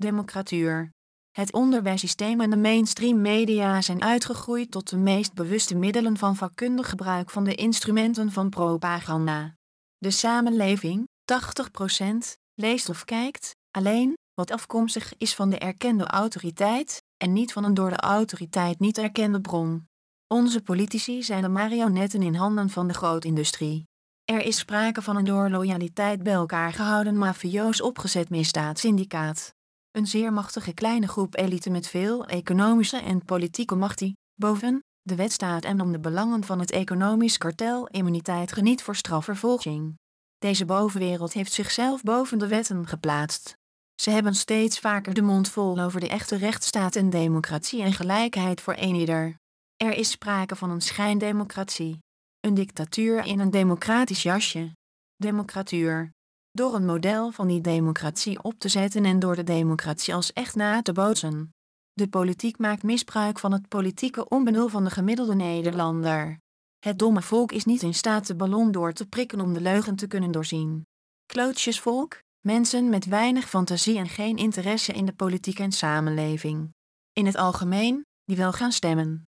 Democratuur. Het onderwijssysteem en de mainstream media zijn uitgegroeid tot de meest bewuste middelen van vakkundig gebruik van de instrumenten van propaganda. De samenleving, 80%, leest of kijkt alleen wat afkomstig is van de erkende autoriteit en niet van een door de autoriteit niet erkende bron. Onze politici zijn de marionetten in handen van de grootindustrie. Er is sprake van een door loyaliteit bij elkaar gehouden mafioos opgezet misdaadsyndicaat. Een zeer machtige kleine groep elite met veel economische en politieke macht die, boven, de wet staat en om de belangen van het economisch kartel immuniteit geniet voor strafvervolging. Deze bovenwereld heeft zichzelf boven de wetten geplaatst. Ze hebben steeds vaker de mond vol over de echte rechtsstaat en democratie en gelijkheid voor eenieder. Er is sprake van een schijndemocratie. Een dictatuur in een democratisch jasje. Democratuur. Door een model van die democratie op te zetten en door de democratie als echt na te bootsen. De politiek maakt misbruik van het politieke onbenul van de gemiddelde Nederlander. Het domme volk is niet in staat de ballon door te prikken om de leugen te kunnen doorzien. Klootjesvolk, mensen met weinig fantasie en geen interesse in de politiek en samenleving. In het algemeen, die wel gaan stemmen.